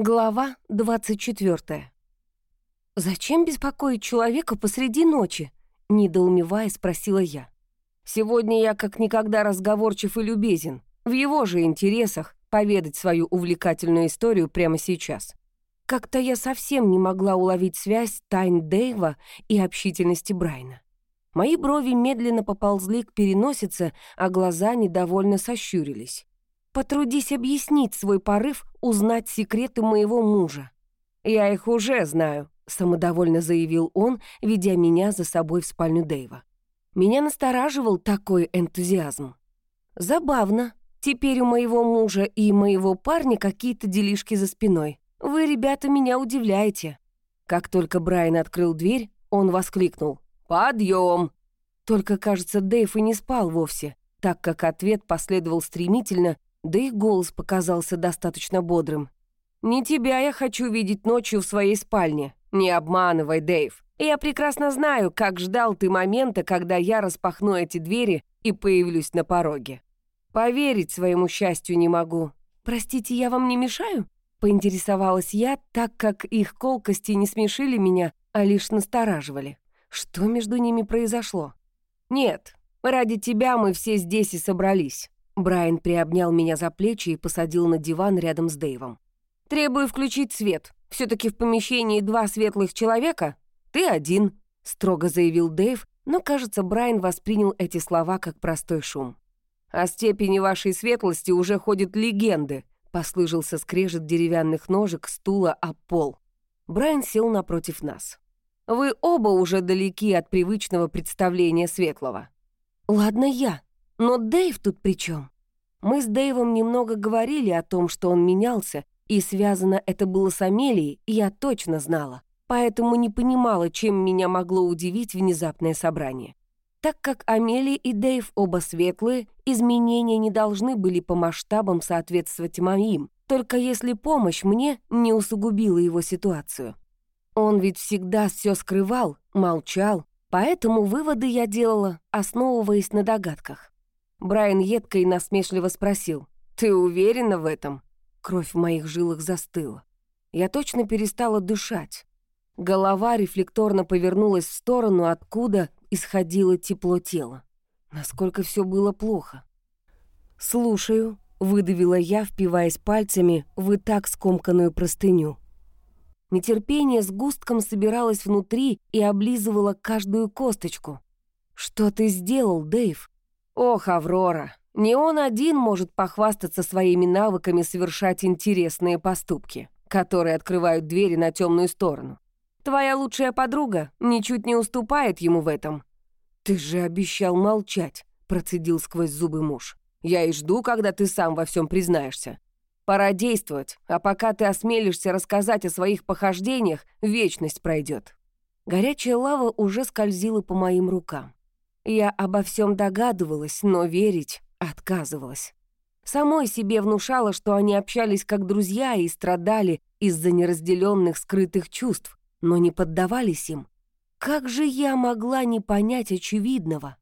Глава 24. «Зачем беспокоить человека посреди ночи?» — недоумевая спросила я. «Сегодня я как никогда разговорчив и любезен. В его же интересах поведать свою увлекательную историю прямо сейчас. Как-то я совсем не могла уловить связь тайн Дэйва и общительности Брайна. Мои брови медленно поползли к переносице, а глаза недовольно сощурились. Потрудись объяснить свой порыв узнать секреты моего мужа. «Я их уже знаю», — самодовольно заявил он, ведя меня за собой в спальню Дэйва. Меня настораживал такой энтузиазм. Забавно. Теперь у моего мужа и моего парня какие-то делишки за спиной. Вы, ребята, меня удивляете. Как только Брайан открыл дверь, он воскликнул. «Подъем!» Только, кажется, Дэйв и не спал вовсе, так как ответ последовал стремительно да и голос показался достаточно бодрым. «Не тебя я хочу видеть ночью в своей спальне. Не обманывай, Дэйв. Я прекрасно знаю, как ждал ты момента, когда я распахну эти двери и появлюсь на пороге. Поверить своему счастью не могу. Простите, я вам не мешаю?» Поинтересовалась я, так как их колкости не смешили меня, а лишь настораживали. Что между ними произошло? «Нет, ради тебя мы все здесь и собрались. Брайан приобнял меня за плечи и посадил на диван рядом с Дэйвом. «Требую включить свет. все таки в помещении два светлых человека. Ты один», — строго заявил Дэйв, но, кажется, Брайан воспринял эти слова как простой шум. «О степени вашей светлости уже ходят легенды», — послышался скрежет деревянных ножек стула о пол. Брайан сел напротив нас. «Вы оба уже далеки от привычного представления светлого». «Ладно я», но Дэйв тут при чем? Мы с Дэйвом немного говорили о том, что он менялся, и связано это было с Амелией, я точно знала. Поэтому не понимала, чем меня могло удивить внезапное собрание. Так как Амелия и Дэйв оба светлые, изменения не должны были по масштабам соответствовать моим, только если помощь мне не усугубила его ситуацию. Он ведь всегда все скрывал, молчал, поэтому выводы я делала, основываясь на догадках. Брайан едко и насмешливо спросил. «Ты уверена в этом?» Кровь в моих жилах застыла. Я точно перестала дышать. Голова рефлекторно повернулась в сторону, откуда исходило тепло тела. Насколько все было плохо. «Слушаю», — выдавила я, впиваясь пальцами в и так скомканную простыню. Нетерпение с густком собиралось внутри и облизывало каждую косточку. «Что ты сделал, Дэйв?» Ох, Аврора, не он один может похвастаться своими навыками совершать интересные поступки, которые открывают двери на темную сторону. Твоя лучшая подруга ничуть не уступает ему в этом. Ты же обещал молчать, процедил сквозь зубы муж. Я и жду, когда ты сам во всем признаешься. Пора действовать, а пока ты осмелишься рассказать о своих похождениях, вечность пройдет. Горячая лава уже скользила по моим рукам. Я обо всем догадывалась, но верить отказывалась. Самой себе внушала, что они общались как друзья и страдали из-за неразделенных скрытых чувств, но не поддавались им. Как же я могла не понять очевидного?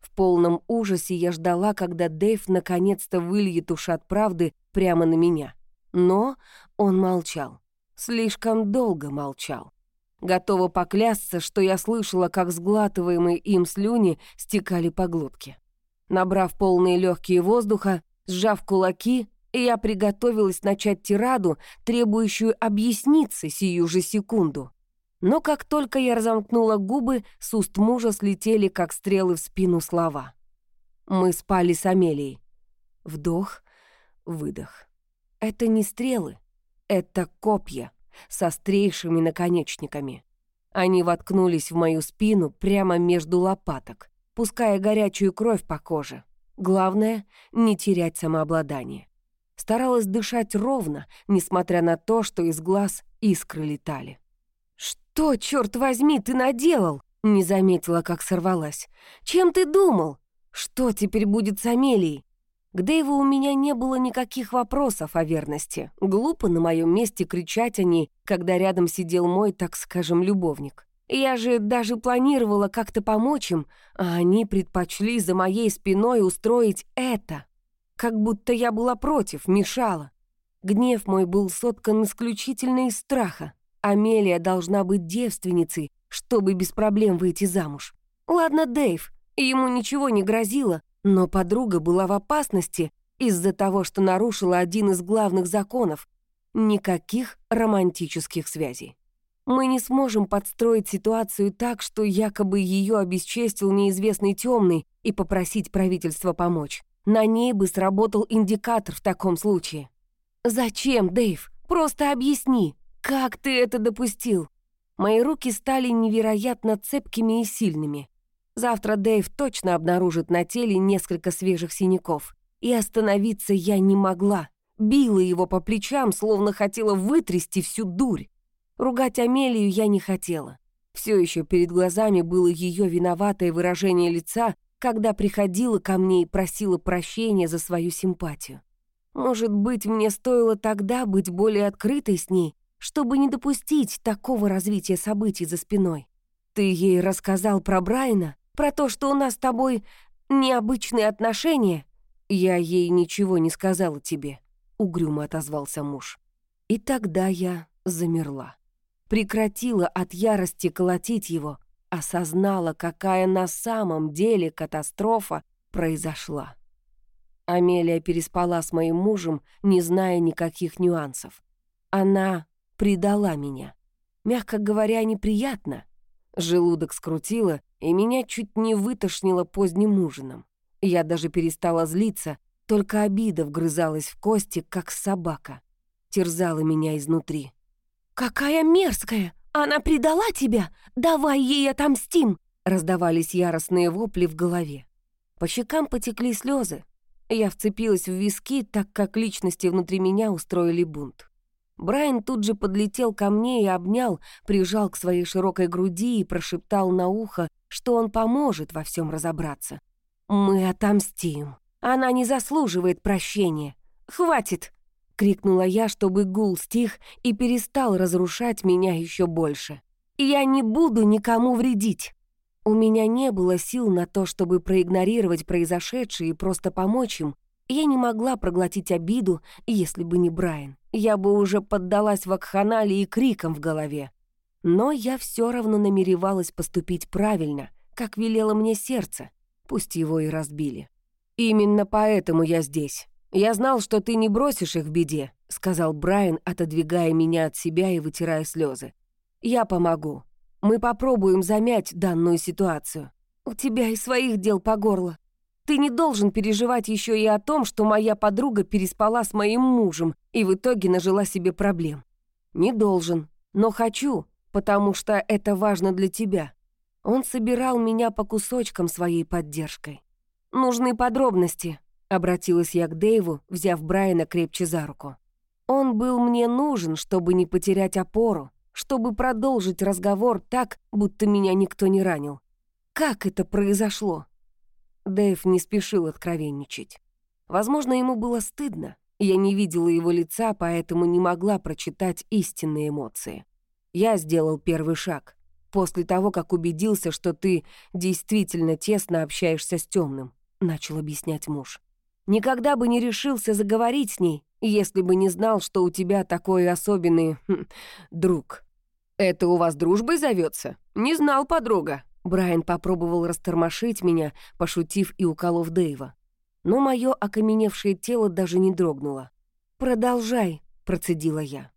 В полном ужасе я ждала, когда Дэйв наконец-то выльет ушат правды прямо на меня. Но он молчал. Слишком долго молчал. Готова поклясться, что я слышала, как сглатываемые им слюни стекали по глотке. Набрав полные легкие воздуха, сжав кулаки, я приготовилась начать тираду, требующую объясниться сию же секунду. Но как только я разомкнула губы, с уст мужа слетели, как стрелы в спину слова. Мы спали с Амелией. Вдох, выдох. Это не стрелы, это копья с острейшими наконечниками. Они воткнулись в мою спину прямо между лопаток, пуская горячую кровь по коже. Главное — не терять самообладание. Старалась дышать ровно, несмотря на то, что из глаз искры летали. «Что, черт возьми, ты наделал?» Не заметила, как сорвалась. «Чем ты думал? Что теперь будет с Амелией? К Дэйву у меня не было никаких вопросов о верности. Глупо на моем месте кричать о ней, когда рядом сидел мой, так скажем, любовник. Я же даже планировала как-то помочь им, а они предпочли за моей спиной устроить это. Как будто я была против, мешала. Гнев мой был соткан исключительно из страха. Амелия должна быть девственницей, чтобы без проблем выйти замуж. Ладно, Дэйв, ему ничего не грозило, но подруга была в опасности из-за того, что нарушила один из главных законов — никаких романтических связей. Мы не сможем подстроить ситуацию так, что якобы ее обесчестил неизвестный темный и попросить правительство помочь. На ней бы сработал индикатор в таком случае. «Зачем, Дэйв? Просто объясни, как ты это допустил?» Мои руки стали невероятно цепкими и сильными. Завтра Дэйв точно обнаружит на теле несколько свежих синяков. И остановиться я не могла. Била его по плечам, словно хотела вытрясти всю дурь. Ругать Амелию я не хотела. Все еще перед глазами было ее виноватое выражение лица, когда приходила ко мне и просила прощения за свою симпатию. Может быть, мне стоило тогда быть более открытой с ней, чтобы не допустить такого развития событий за спиной. Ты ей рассказал про Брайана, про то, что у нас с тобой необычные отношения? Я ей ничего не сказала тебе, угрюмо отозвался муж. И тогда я замерла прекратила от ярости колотить его, осознала, какая на самом деле катастрофа произошла. Амелия переспала с моим мужем, не зная никаких нюансов. Она предала меня. Мягко говоря, неприятно. Желудок скрутило, и меня чуть не вытошнило поздним ужином. Я даже перестала злиться, только обида вгрызалась в кости, как собака. Терзала меня изнутри. «Какая мерзкая! Она предала тебя! Давай ей отомстим!» Раздавались яростные вопли в голове. По щекам потекли слезы. Я вцепилась в виски, так как личности внутри меня устроили бунт. Брайан тут же подлетел ко мне и обнял, прижал к своей широкой груди и прошептал на ухо, что он поможет во всем разобраться. «Мы отомстим. Она не заслуживает прощения. Хватит!» — крикнула я, чтобы гул стих и перестал разрушать меня еще больше. «Я не буду никому вредить!» У меня не было сил на то, чтобы проигнорировать произошедшее и просто помочь им. Я не могла проглотить обиду, если бы не Брайан. Я бы уже поддалась вакханалии и крикам в голове. Но я все равно намеревалась поступить правильно, как велело мне сердце, пусть его и разбили. Именно поэтому я здесь. «Я знал, что ты не бросишь их в беде», — сказал Брайан, отодвигая меня от себя и вытирая слезы. «Я помогу. Мы попробуем замять данную ситуацию. У тебя и своих дел по горло. Ты не должен переживать еще и о том, что моя подруга переспала с моим мужем и в итоге нажила себе проблем. Не должен, но хочу, потому что это важно для тебя. Он собирал меня по кусочкам своей поддержкой. Нужны подробности, Обратилась я к Дэйву, взяв Брайана крепче за руку. Он был мне нужен, чтобы не потерять опору, чтобы продолжить разговор так, будто меня никто не ранил. Как это произошло? Дэйв не спешил откровенничать. Возможно, ему было стыдно. Я не видела его лица, поэтому не могла прочитать истинные эмоции. Я сделал первый шаг. После того, как убедился, что ты действительно тесно общаешься с темным, начал объяснять муж. Никогда бы не решился заговорить с ней, если бы не знал, что у тебя такой особенный хм, друг. Это у вас дружбой зовется? Не знал подруга. Брайан попробовал растормошить меня, пошутив и уколов Дэйва. Но мое окаменевшее тело даже не дрогнуло. «Продолжай», — процедила я.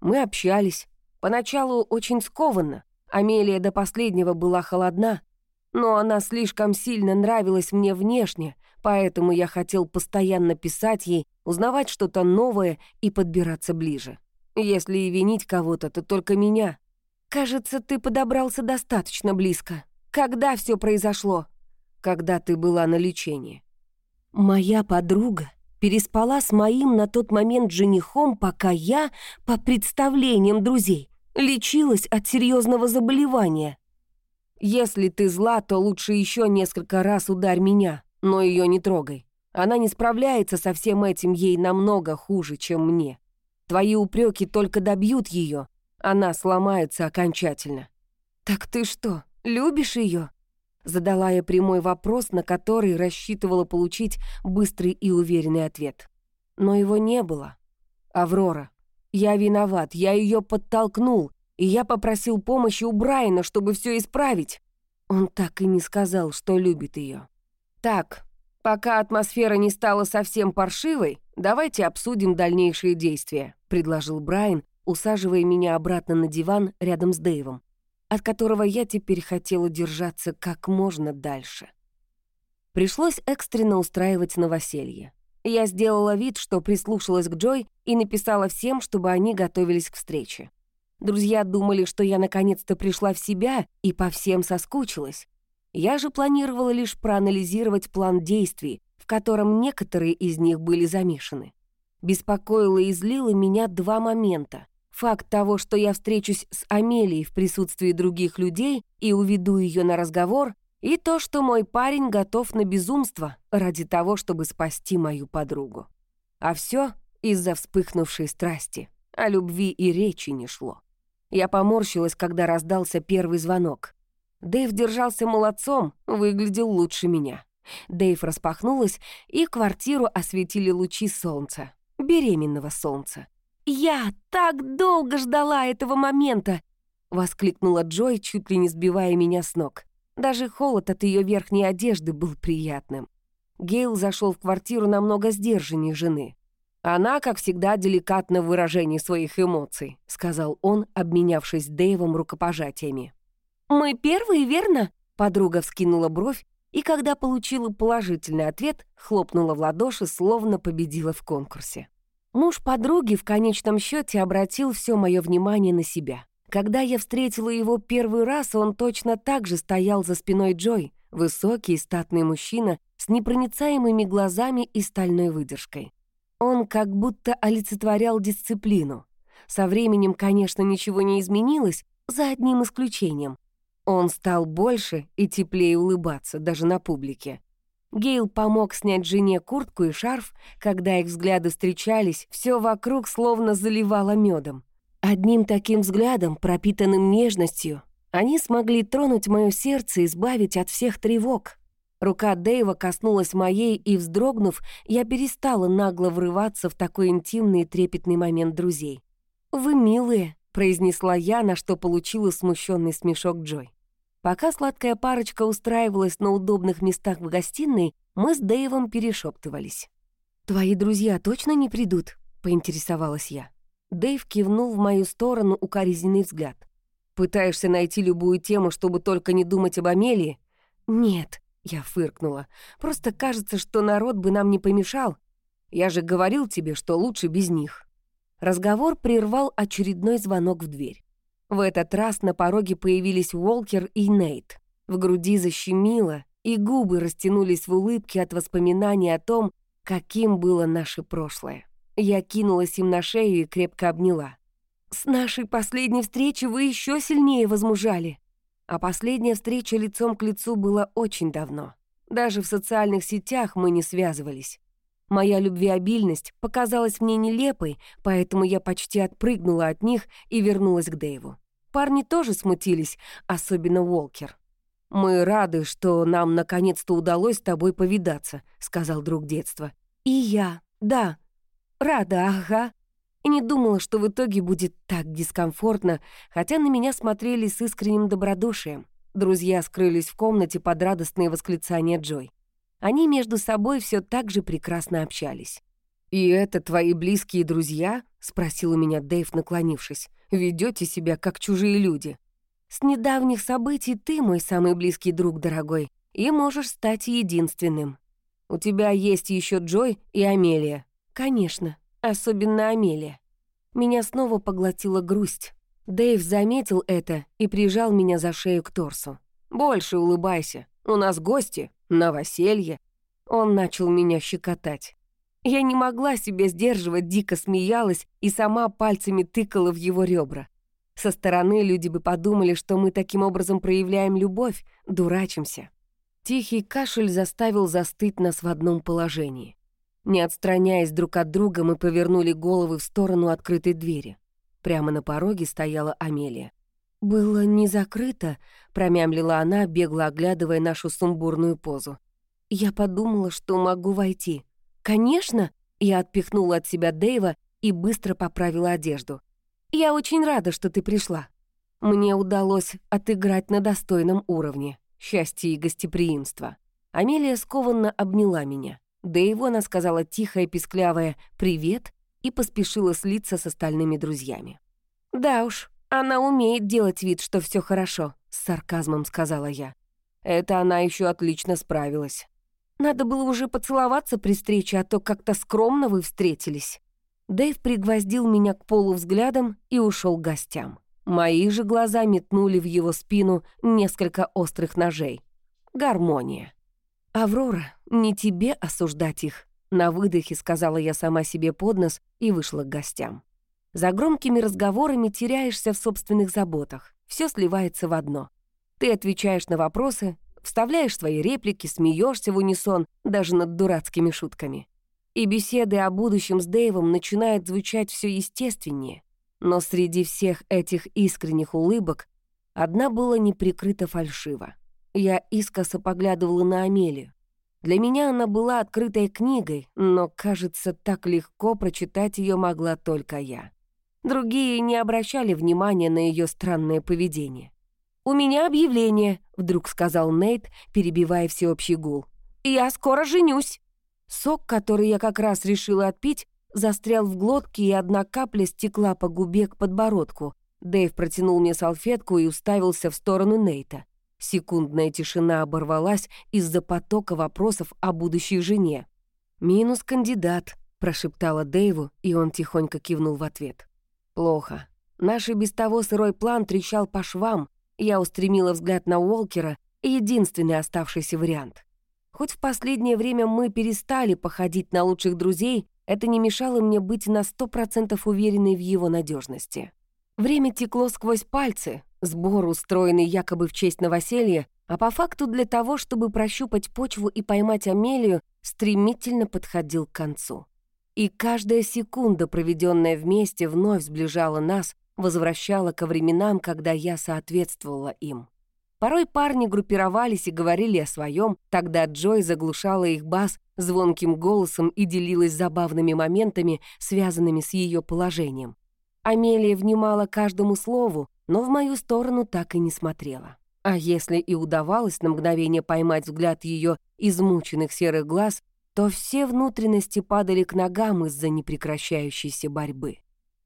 Мы общались. Поначалу очень скованно. Амелия до последнего была холодна, но она слишком сильно нравилась мне внешне, поэтому я хотел постоянно писать ей, узнавать что-то новое и подбираться ближе. Если и винить кого-то, то только меня. Кажется, ты подобрался достаточно близко. Когда все произошло? Когда ты была на лечении. Моя подруга переспала с моим на тот момент женихом, пока я, по представлениям друзей, лечилась от серьезного заболевания. Если ты зла, то лучше еще несколько раз ударь меня, но ее не трогай. Она не справляется со всем этим, ей намного хуже, чем мне. Твои упреки только добьют ее, она сломается окончательно. Так ты что, любишь ее? Задала я прямой вопрос, на который рассчитывала получить быстрый и уверенный ответ. Но его не было. «Аврора, я виноват, я ее подтолкнул, и я попросил помощи у Брайана, чтобы все исправить». Он так и не сказал, что любит ее. «Так, пока атмосфера не стала совсем паршивой, давайте обсудим дальнейшие действия», — предложил Брайан, усаживая меня обратно на диван рядом с Дэйвом, от которого я теперь хотела держаться как можно дальше. Пришлось экстренно устраивать новоселье. Я сделала вид, что прислушалась к Джой и написала всем, чтобы они готовились к встрече. Друзья думали, что я наконец-то пришла в себя и по всем соскучилась. Я же планировала лишь проанализировать план действий, в котором некоторые из них были замешаны. Беспокоило и злило меня два момента. Факт того, что я встречусь с Амелией в присутствии других людей и уведу ее на разговор, и то, что мой парень готов на безумство ради того, чтобы спасти мою подругу. А все из-за вспыхнувшей страсти. О любви и речи не шло. Я поморщилась, когда раздался первый звонок. Дэйв держался молодцом, выглядел лучше меня. Дэйв распахнулась, и квартиру осветили лучи солнца. Беременного солнца. «Я так долго ждала этого момента!» — воскликнула Джой, чуть ли не сбивая меня с ног. Даже холод от ее верхней одежды был приятным. Гейл зашел в квартиру намного сдержаннее жены. «Она, как всегда, деликатна в выражении своих эмоций», — сказал он, обменявшись Дэйвом рукопожатиями. «Мы первые, верно?» — подруга вскинула бровь, и когда получила положительный ответ, хлопнула в ладоши, словно победила в конкурсе. Муж подруги в конечном счете обратил все мое внимание на себя. Когда я встретила его первый раз, он точно так же стоял за спиной Джой, высокий и статный мужчина с непроницаемыми глазами и стальной выдержкой. Он как будто олицетворял дисциплину. Со временем, конечно, ничего не изменилось, за одним исключением. Он стал больше и теплее улыбаться, даже на публике. Гейл помог снять жене куртку и шарф, когда их взгляды встречались, все вокруг словно заливало медом. Одним таким взглядом, пропитанным нежностью, они смогли тронуть мое сердце и избавить от всех тревог. Рука Дэйва коснулась моей, и, вздрогнув, я перестала нагло врываться в такой интимный и трепетный момент друзей. «Вы милые», — произнесла я, на что получила смущенный смешок Джой. Пока сладкая парочка устраивалась на удобных местах в гостиной, мы с Дэйвом перешептывались. «Твои друзья точно не придут?» — поинтересовалась я. Дэйв кивнул в мою сторону укоризненный взгляд. «Пытаешься найти любую тему, чтобы только не думать об Амелии?» «Нет», — я фыркнула. «Просто кажется, что народ бы нам не помешал. Я же говорил тебе, что лучше без них». Разговор прервал очередной звонок в дверь. В этот раз на пороге появились Уолкер и Нейт. В груди защемило, и губы растянулись в улыбке от воспоминаний о том, каким было наше прошлое. Я кинулась им на шею и крепко обняла. «С нашей последней встречи вы еще сильнее возмужали!» А последняя встреча лицом к лицу была очень давно. Даже в социальных сетях мы не связывались. Моя любвеобильность показалась мне нелепой, поэтому я почти отпрыгнула от них и вернулась к Дэйву. Парни тоже смутились, особенно Уолкер. «Мы рады, что нам наконец-то удалось с тобой повидаться», — сказал друг детства. «И я, да, «Рада, ага». И не думала, что в итоге будет так дискомфортно, хотя на меня смотрели с искренним добродушием. Друзья скрылись в комнате под радостные восклицания Джой. Они между собой все так же прекрасно общались. «И это твои близкие друзья?» — спросил у меня Дэйв, наклонившись. Ведете себя как чужие люди. С недавних событий ты мой самый близкий друг, дорогой, и можешь стать единственным. У тебя есть еще Джой и Амелия. Конечно, особенно Амелия. Меня снова поглотила грусть. Дэйв заметил это и прижал меня за шею к торсу. «Больше улыбайся. У нас гости. Новоселье». Он начал меня щекотать. Я не могла себя сдерживать, дико смеялась и сама пальцами тыкала в его ребра. Со стороны люди бы подумали, что мы таким образом проявляем любовь, дурачимся. Тихий кашель заставил застыть нас в одном положении. Не отстраняясь друг от друга, мы повернули головы в сторону открытой двери. Прямо на пороге стояла Амелия. «Было не закрыто», — промямлила она, бегло оглядывая нашу сумбурную позу. «Я подумала, что могу войти». «Конечно!» — я отпихнула от себя Дэйва и быстро поправила одежду. «Я очень рада, что ты пришла. Мне удалось отыграть на достойном уровне. Счастье и гостеприимство». Амелия скованно обняла меня. Его она сказала тихое писклявое «привет» и поспешила слиться с остальными друзьями. «Да уж, она умеет делать вид, что все хорошо», — с сарказмом сказала я. Это она еще отлично справилась. Надо было уже поцеловаться при встрече, а то как-то скромно вы встретились. Дэйв пригвоздил меня к полу взглядом и ушел к гостям. Мои же глаза метнули в его спину несколько острых ножей. Гармония. «Аврора, не тебе осуждать их», — на выдохе сказала я сама себе под нос и вышла к гостям. За громкими разговорами теряешься в собственных заботах. Все сливается в одно. Ты отвечаешь на вопросы, вставляешь свои реплики, смеешься в унисон, даже над дурацкими шутками. И беседы о будущем с Дэйвом начинают звучать все естественнее. Но среди всех этих искренних улыбок одна была неприкрыто фальшива. Я искоса поглядывала на Амелию. Для меня она была открытой книгой, но, кажется, так легко прочитать ее могла только я. Другие не обращали внимания на ее странное поведение. «У меня объявление», — вдруг сказал Нейт, перебивая всеобщий гул. «Я скоро женюсь». Сок, который я как раз решила отпить, застрял в глотке, и одна капля стекла по губе к подбородку. Дэйв протянул мне салфетку и уставился в сторону Нейта. Секундная тишина оборвалась из-за потока вопросов о будущей жене. «Минус кандидат», — прошептала Дэйву, и он тихонько кивнул в ответ. «Плохо. Наш и без того сырой план трещал по швам. Я устремила взгляд на Уолкера, единственный оставшийся вариант. Хоть в последнее время мы перестали походить на лучших друзей, это не мешало мне быть на сто процентов уверенной в его надежности. Время текло сквозь пальцы, Сбор, устроенный якобы в честь новоселья, а по факту для того, чтобы прощупать почву и поймать Амелию, стремительно подходил к концу. И каждая секунда, проведенная вместе, вновь сближала нас, возвращала ко временам, когда я соответствовала им. Порой парни группировались и говорили о своем, тогда Джой заглушала их бас звонким голосом и делилась забавными моментами, связанными с ее положением. Амелия внимала каждому слову, но в мою сторону так и не смотрела. А если и удавалось на мгновение поймать взгляд ее измученных серых глаз, то все внутренности падали к ногам из-за непрекращающейся борьбы.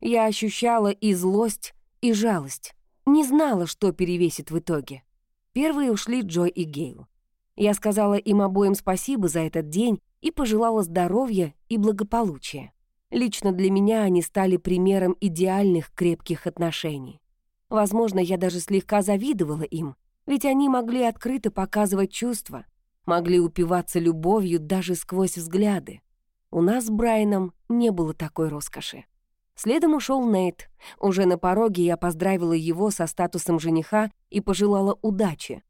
Я ощущала и злость, и жалость. Не знала, что перевесит в итоге. Первые ушли Джой и Гейл. Я сказала им обоим спасибо за этот день и пожелала здоровья и благополучия. Лично для меня они стали примером идеальных крепких отношений. Возможно, я даже слегка завидовала им, ведь они могли открыто показывать чувства, могли упиваться любовью даже сквозь взгляды. У нас с Брайаном не было такой роскоши. Следом ушел Нейт. Уже на пороге я поздравила его со статусом жениха и пожелала удачи.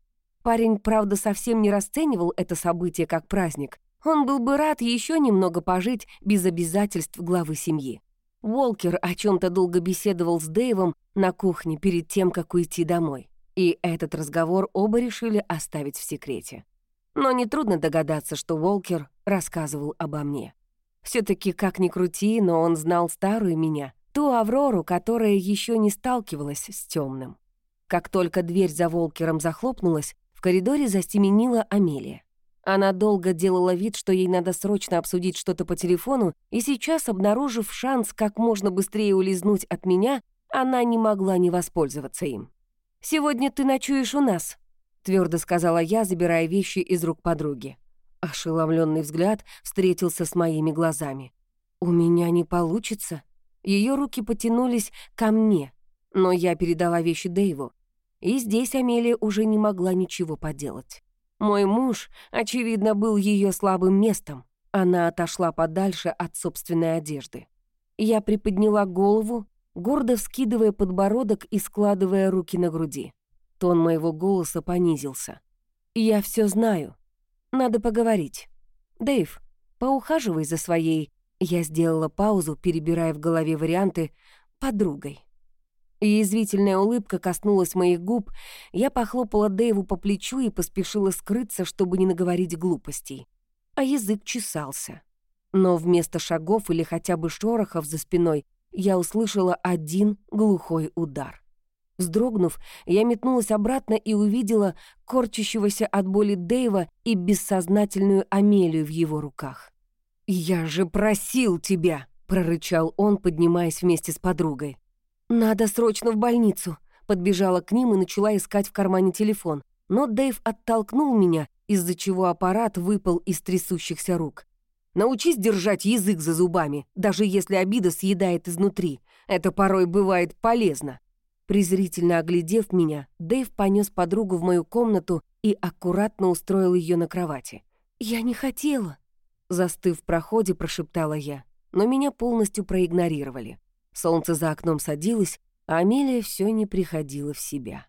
Парень, правда, совсем не расценивал это событие как праздник. Он был бы рад еще немного пожить без обязательств главы семьи. Уолкер о чем то долго беседовал с Дэйвом на кухне перед тем, как уйти домой. И этот разговор оба решили оставить в секрете. Но нетрудно догадаться, что Уолкер рассказывал обо мне. все таки как ни крути, но он знал старую меня, ту Аврору, которая еще не сталкивалась с темным. Как только дверь за Волкером захлопнулась, в коридоре застеменила Амелия. Она долго делала вид, что ей надо срочно обсудить что-то по телефону, и сейчас, обнаружив шанс как можно быстрее улизнуть от меня, она не могла не воспользоваться им. «Сегодня ты ночуешь у нас», — твердо сказала я, забирая вещи из рук подруги. Ошеломленный взгляд встретился с моими глазами. «У меня не получится». Ее руки потянулись ко мне, но я передала вещи Дэйву. И здесь Амелия уже не могла ничего поделать. Мой муж, очевидно, был ее слабым местом. Она отошла подальше от собственной одежды. Я приподняла голову, гордо вскидывая подбородок и складывая руки на груди. Тон моего голоса понизился. «Я все знаю. Надо поговорить. Дэйв, поухаживай за своей...» Я сделала паузу, перебирая в голове варианты «подругой». Язвительная улыбка коснулась моих губ, я похлопала Дэйву по плечу и поспешила скрыться, чтобы не наговорить глупостей. А язык чесался. Но вместо шагов или хотя бы шорохов за спиной я услышала один глухой удар. Вздрогнув, я метнулась обратно и увидела корчащегося от боли Дэйва и бессознательную Амелию в его руках. «Я же просил тебя!» — прорычал он, поднимаясь вместе с подругой. «Надо срочно в больницу!» Подбежала к ним и начала искать в кармане телефон. Но Дэйв оттолкнул меня, из-за чего аппарат выпал из трясущихся рук. «Научись держать язык за зубами, даже если обида съедает изнутри. Это порой бывает полезно». Презрительно оглядев меня, Дэйв понес подругу в мою комнату и аккуратно устроил ее на кровати. «Я не хотела», — застыв в проходе, прошептала я, но меня полностью проигнорировали. Солнце за окном садилось, а Амелия все не приходила в себя.